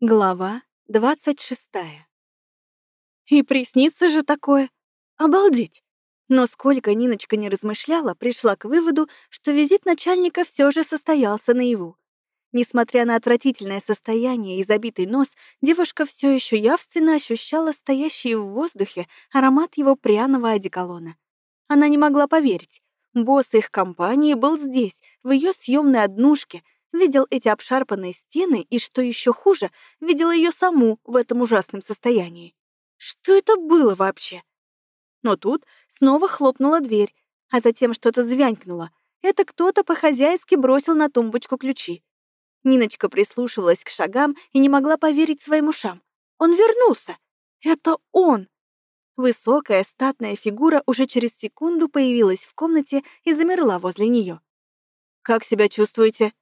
Глава двадцать шестая. И приснится же такое. Обалдеть. Но сколько Ниночка не размышляла, пришла к выводу, что визит начальника все же состоялся наяву. Несмотря на отвратительное состояние и забитый нос, девушка все еще явственно ощущала стоящий в воздухе аромат его пряного одеколона. Она не могла поверить. Босс их компании был здесь, в ее съемной однушке — видел эти обшарпанные стены и, что еще хуже, видел ее саму в этом ужасном состоянии. Что это было вообще? Но тут снова хлопнула дверь, а затем что-то звянькнуло. Это кто-то по-хозяйски бросил на тумбочку ключи. Ниночка прислушивалась к шагам и не могла поверить своим ушам. Он вернулся! Это он! Высокая, статная фигура уже через секунду появилась в комнате и замерла возле нее. «Как себя чувствуете?»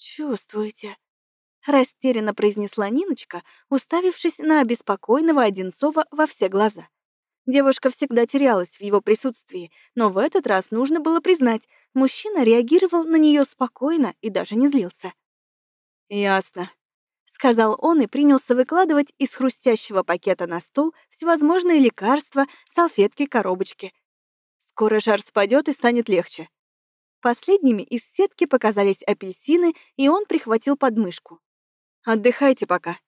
«Чувствуете?» — растерянно произнесла Ниночка, уставившись на обеспокоенного Одинцова во все глаза. Девушка всегда терялась в его присутствии, но в этот раз нужно было признать, мужчина реагировал на нее спокойно и даже не злился. «Ясно», — сказал он и принялся выкладывать из хрустящего пакета на стол всевозможные лекарства, салфетки, коробочки. «Скоро жар спадет и станет легче. Последними из сетки показались апельсины, и он прихватил подмышку. «Отдыхайте пока».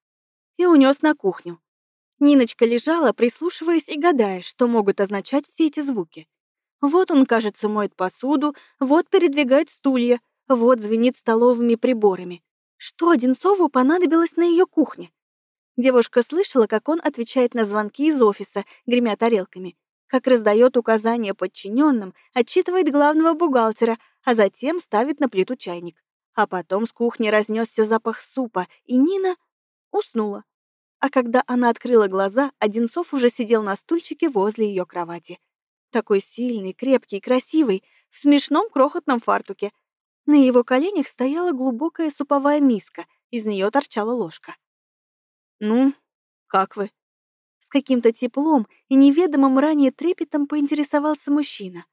И унес на кухню. Ниночка лежала, прислушиваясь и гадая, что могут означать все эти звуки. Вот он, кажется, моет посуду, вот передвигает стулья, вот звенит столовыми приборами. Что Одинцову понадобилось на ее кухне? Девушка слышала, как он отвечает на звонки из офиса, гремя тарелками, как раздает указания подчиненным, отчитывает главного бухгалтера, а затем ставит на плиту чайник. А потом с кухни разнесся запах супа, и Нина уснула. А когда она открыла глаза, Одинцов уже сидел на стульчике возле ее кровати. Такой сильный, крепкий, красивый, в смешном крохотном фартуке. На его коленях стояла глубокая суповая миска, из нее торчала ложка. «Ну, как вы?» С каким-то теплом и неведомым ранее трепетом поинтересовался мужчина.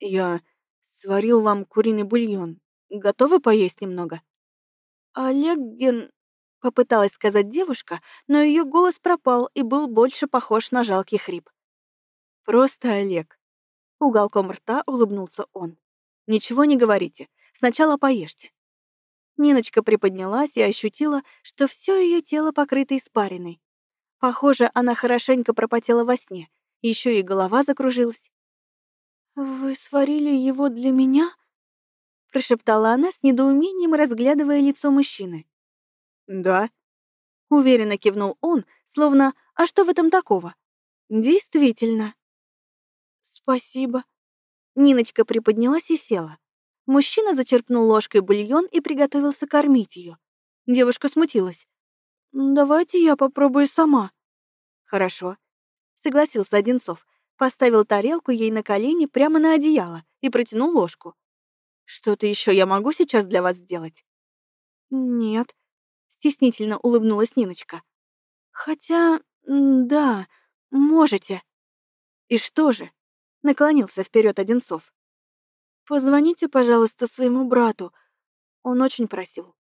«Я сварил вам куриный бульон. Готовы поесть немного?» «Олегген...» — попыталась сказать девушка, но ее голос пропал и был больше похож на жалкий хрип. «Просто Олег». Уголком рта улыбнулся он. «Ничего не говорите. Сначала поешьте». Ниночка приподнялась и ощутила, что все ее тело покрыто испариной. Похоже, она хорошенько пропотела во сне. Еще и голова закружилась. «Вы сварили его для меня?» Прошептала она с недоумением, разглядывая лицо мужчины. «Да», — уверенно кивнул он, словно «А что в этом такого?» «Действительно». «Спасибо». Ниночка приподнялась и села. Мужчина зачерпнул ложкой бульон и приготовился кормить ее. Девушка смутилась. «Давайте я попробую сама». «Хорошо», — согласился Одинцов, поставил тарелку ей на колени прямо на одеяло и протянул ложку. «Что-то еще я могу сейчас для вас сделать?» «Нет», — стеснительно улыбнулась Ниночка. «Хотя, да, можете». «И что же?» — наклонился вперед Одинцов. «Позвоните, пожалуйста, своему брату. Он очень просил».